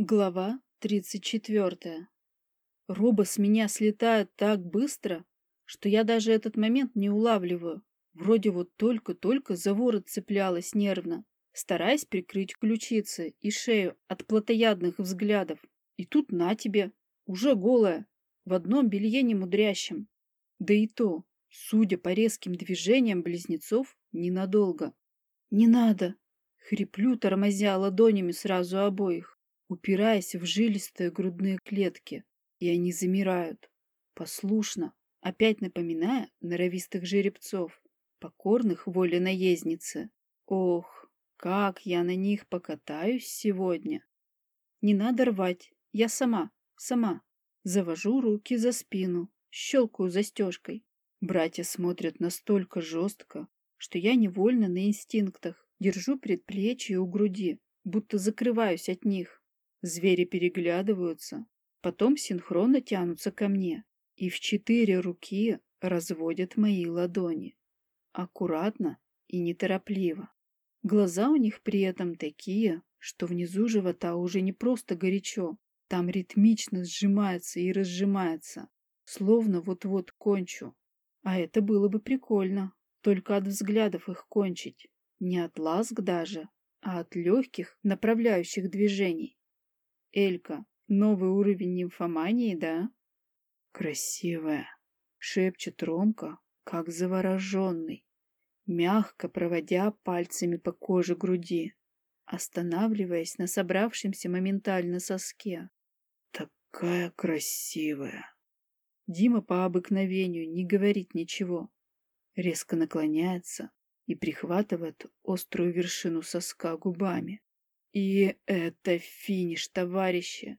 Глава 34. Роба с меня слетает так быстро, что я даже этот момент не улавливаю. Вроде вот только-только за ворот цеплялась нервно, стараясь прикрыть ключицы и шею от плотоядных взглядов. И тут на тебе, уже голая, в одном белье немудрящем. Да и то, судя по резким движениям близнецов, ненадолго. «Не надо!» — хриплю, тормозя ладонями сразу обоих упираясь в жилистые грудные клетки, и они замирают, послушно, опять напоминая норовистых жеребцов, покорных воле наездницы. Ох, как я на них покатаюсь сегодня! Не надо рвать, я сама, сама. Завожу руки за спину, щелкаю застежкой. Братья смотрят настолько жестко, что я невольно на инстинктах держу предплечье у груди, будто закрываюсь от них. Звери переглядываются, потом синхронно тянутся ко мне и в четыре руки разводят мои ладони. Аккуратно и неторопливо. Глаза у них при этом такие, что внизу живота уже не просто горячо, там ритмично сжимается и разжимается, словно вот-вот кончу. А это было бы прикольно, только от взглядов их кончить. Не от ласк даже, а от легких направляющих движений. Элька, новый уровень нимфомании, да? Красивая, шепчет Ромка, как завороженный, мягко проводя пальцами по коже груди, останавливаясь на собравшемся моментально соске. Такая красивая. Дима по обыкновению не говорит ничего, резко наклоняется и прихватывает острую вершину соска губами. И это финиш, товарищи.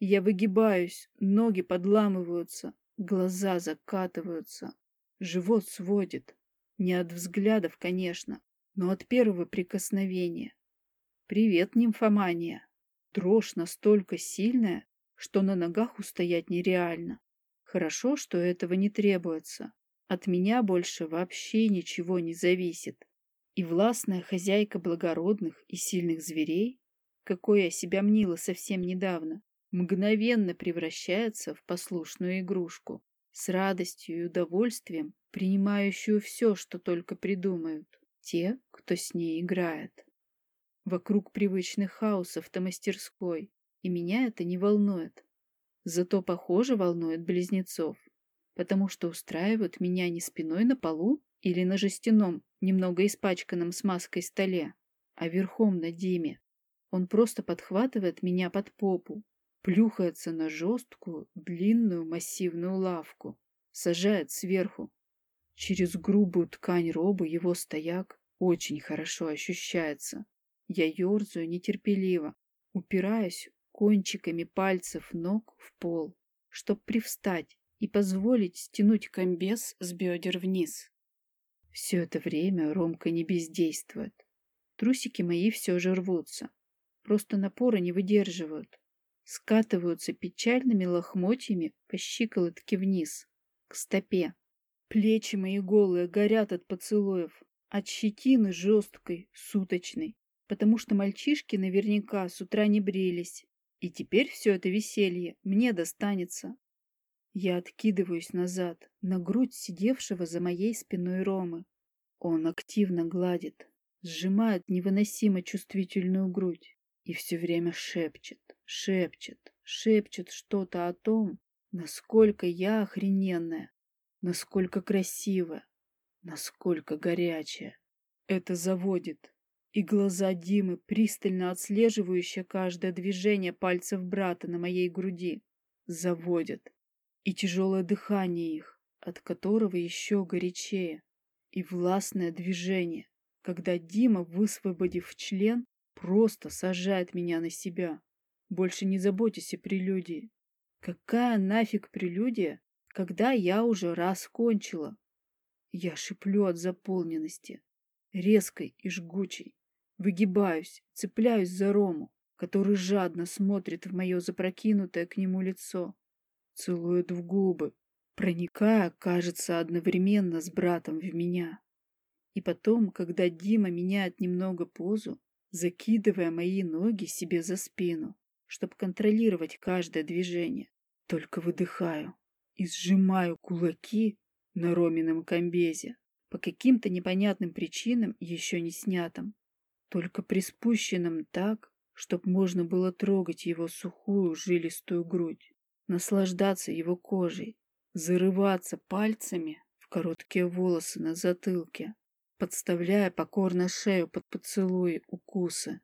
Я выгибаюсь, ноги подламываются, глаза закатываются, живот сводит. Не от взглядов, конечно, но от первого прикосновения. Привет, нимфомания. Дрожь настолько сильная, что на ногах устоять нереально. Хорошо, что этого не требуется. От меня больше вообще ничего не зависит. И властная хозяйка благородных и сильных зверей, какой я себя мнила совсем недавно, мгновенно превращается в послушную игрушку, с радостью и удовольствием принимающую все, что только придумают, те, кто с ней играет. Вокруг привычных хаосов-то мастерской, и меня это не волнует. Зато, похоже, волнует близнецов, потому что устраивают меня не спиной на полу или на жестяном, немного испачканном смазкой столе, а верхом на Диме. Он просто подхватывает меня под попу, плюхается на жесткую, длинную, массивную лавку, сажает сверху. Через грубую ткань робы его стояк очень хорошо ощущается. Я ерзаю нетерпеливо, упираюсь кончиками пальцев ног в пол, чтоб привстать и позволить стянуть комбез с бедер вниз. Все это время Ромка не бездействует. Трусики мои все же рвутся. Просто напора не выдерживают. Скатываются печальными лохмотьями по щиколотке вниз, к стопе. Плечи мои голые горят от поцелуев, от щетины жесткой, суточной, потому что мальчишки наверняка с утра не брились. И теперь все это веселье мне достанется. Я откидываюсь назад, на грудь сидевшего за моей спиной Ромы. Он активно гладит, сжимает невыносимо чувствительную грудь и все время шепчет, шепчет, шепчет что-то о том, насколько я охрененная, насколько красивая, насколько горячая. Это заводит. И глаза Димы, пристально отслеживающие каждое движение пальцев брата на моей груди, заводят и тяжелое дыхание их, от которого еще горячее, и властное движение, когда Дима, высвободив член, просто сажает меня на себя. Больше не заботьтесь о прелюдии. Какая нафиг прелюдия, когда я уже раз кончила? Я шиплю от заполненности, резкой и жгучей. Выгибаюсь, цепляюсь за Рому, который жадно смотрит в мое запрокинутое к нему лицо целует в губы, проникая, кажется, одновременно с братом в меня. И потом, когда Дима меняет немного позу, закидывая мои ноги себе за спину, чтобы контролировать каждое движение. Только выдыхаю и сжимаю кулаки на Ромином комбезе, по каким-то непонятным причинам еще не снятым, только приспущенным так, чтоб можно было трогать его сухую жилистую грудь, наслаждаться его кожей, зарываться пальцами в короткие волосы на затылке, подставляя покорно шею под поцелуи, укусы.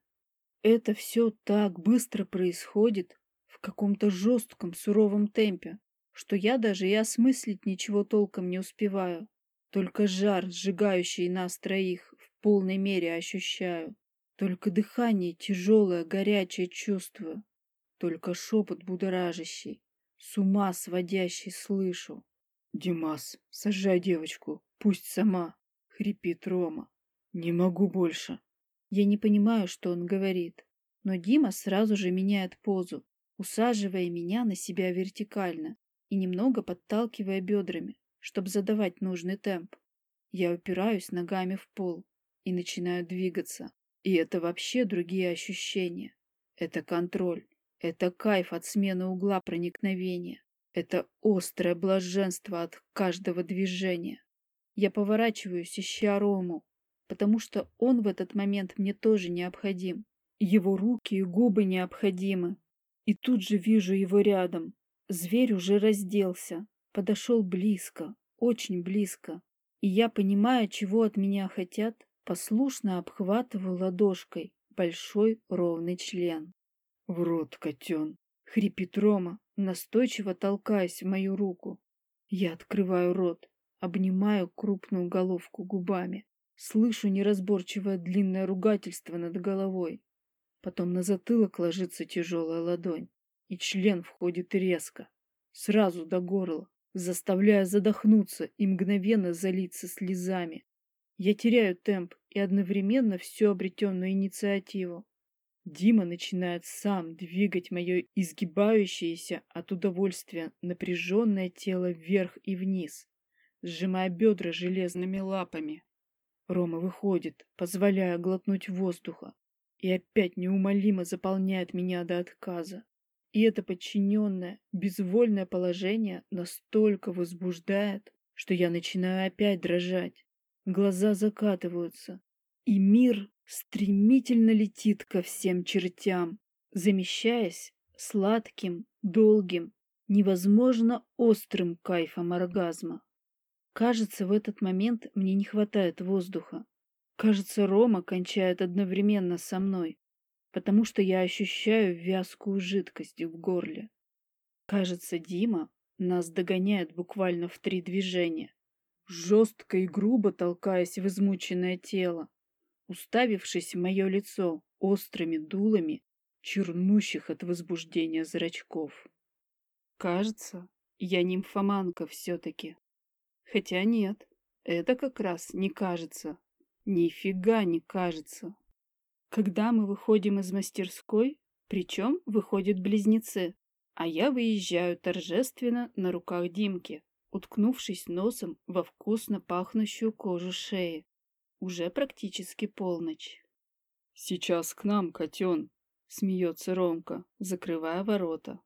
Это все так быстро происходит, в каком-то жестком, суровом темпе, что я даже и осмыслить ничего толком не успеваю. Только жар, сжигающий нас троих, в полной мере ощущаю. Только дыхание тяжелое, горячее чувствую. Только шепот будоражащий, с ума сводящий слышу. «Димас, сажай девочку, пусть сама!» — хрипит Рома. «Не могу больше!» Я не понимаю, что он говорит, но Дима сразу же меняет позу, усаживая меня на себя вертикально и немного подталкивая бедрами, чтобы задавать нужный темп. Я упираюсь ногами в пол и начинаю двигаться. И это вообще другие ощущения. Это контроль. Это кайф от смены угла проникновения. Это острое блаженство от каждого движения. Я поворачиваюсь, ища Рому, потому что он в этот момент мне тоже необходим. Его руки и губы необходимы. И тут же вижу его рядом. Зверь уже разделся, подошел близко, очень близко. И я, понимая, чего от меня хотят, послушно обхватываю ладошкой большой ровный член. В рот, котен! Хрипит Рома, настойчиво толкаясь в мою руку. Я открываю рот, обнимаю крупную головку губами. Слышу неразборчивое длинное ругательство над головой. Потом на затылок ложится тяжелая ладонь, и член входит резко, сразу до горла, заставляя задохнуться и мгновенно залиться слезами. Я теряю темп и одновременно всю обретенную инициативу. Дима начинает сам двигать мое изгибающееся от удовольствия напряженное тело вверх и вниз, сжимая бедра железными лапами. Рома выходит, позволяя глотнуть воздуха, и опять неумолимо заполняет меня до отказа. И это подчиненное, безвольное положение настолько возбуждает, что я начинаю опять дрожать. Глаза закатываются, и мир стремительно летит ко всем чертям, замещаясь сладким, долгим, невозможно острым кайфом оргазма. Кажется, в этот момент мне не хватает воздуха. Кажется, Рома кончает одновременно со мной, потому что я ощущаю вязкую жидкость в горле. Кажется, Дима нас догоняет буквально в три движения, жестко и грубо толкаясь в измученное тело, уставившись в мое лицо острыми дулами чернущих от возбуждения зрачков. Кажется, я нимфоманка все-таки. Хотя нет, это как раз не кажется. Нифига не кажется. Когда мы выходим из мастерской, причем выходят близнецы, а я выезжаю торжественно на руках Димки, уткнувшись носом во вкусно пахнущую кожу шеи. Уже практически полночь. «Сейчас к нам, котен!» — смеется Ромка, закрывая ворота.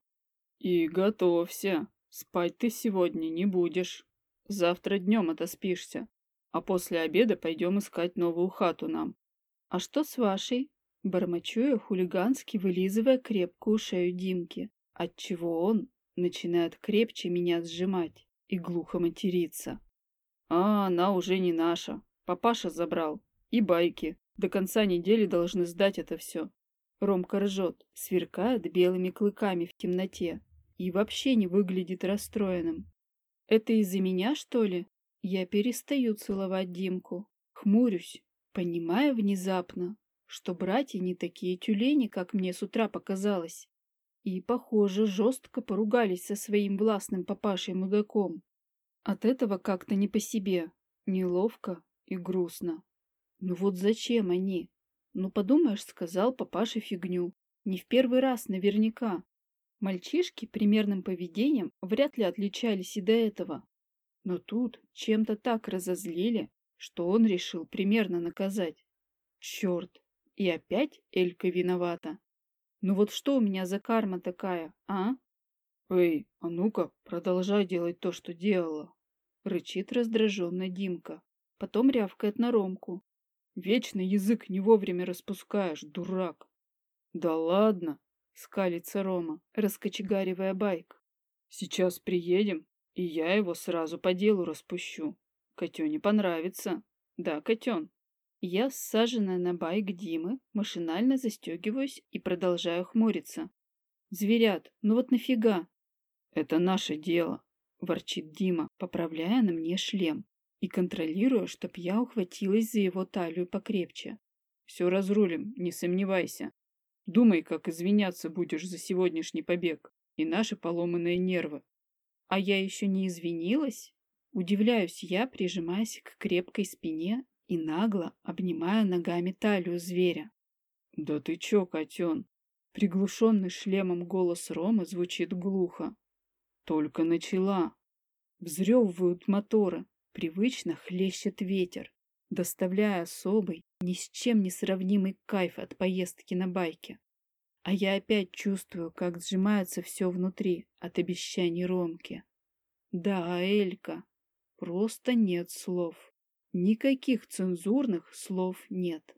«И готовься, спать ты сегодня не будешь». Завтра днем отоспишься, а после обеда пойдем искать новую хату нам. А что с вашей? Бормочу я хулигански, вылизывая крепкую шею Димки, отчего он начинает крепче меня сжимать и глухо материться. А, она уже не наша. Папаша забрал. И байки. До конца недели должны сдать это все. Ромка ржет, сверкает белыми клыками в темноте и вообще не выглядит расстроенным. Это из-за меня, что ли? Я перестаю целовать Димку, хмурюсь, понимая внезапно, что братья не такие тюлени, как мне с утра показалось. И, похоже, жестко поругались со своим властным папашей-мудаком. От этого как-то не по себе, неловко и грустно. Ну вот зачем они? Ну подумаешь, сказал папаша фигню. Не в первый раз наверняка. Мальчишки примерным поведением вряд ли отличались и до этого. Но тут чем-то так разозлили, что он решил примерно наказать. Черт! И опять Элька виновата. Ну вот что у меня за карма такая, а? Эй, а ну-ка, продолжай делать то, что делала. Рычит раздраженно Димка. Потом рявкает на Ромку. Вечно язык не вовремя распускаешь, дурак. Да ладно, скалится Рома, раскочегаривая байк. Сейчас приедем, и я его сразу по делу распущу. Котёне понравится. Да, котен. Я, саженная на байк Димы, машинально застегиваюсь и продолжаю хмуриться. Зверят, ну вот нафига? Это наше дело, ворчит Дима, поправляя на мне шлем и контролируя, чтоб я ухватилась за его талию покрепче. Все разрулим, не сомневайся. Думай, как извиняться будешь за сегодняшний побег и наши поломанные нервы. А я еще не извинилась? Удивляюсь я, прижимаясь к крепкой спине и нагло обнимая ногами талию зверя. «Да ты чё, котен?» Приглушенный шлемом голос Ромы звучит глухо. «Только начала». Взрёвывают моторы, привычно хлещет ветер, доставляя особый, ни с чем не сравнимый кайф от поездки на байке. А я опять чувствую, как сжимается все внутри от обещаний Ромки. Да, Элька, просто нет слов. Никаких цензурных слов нет.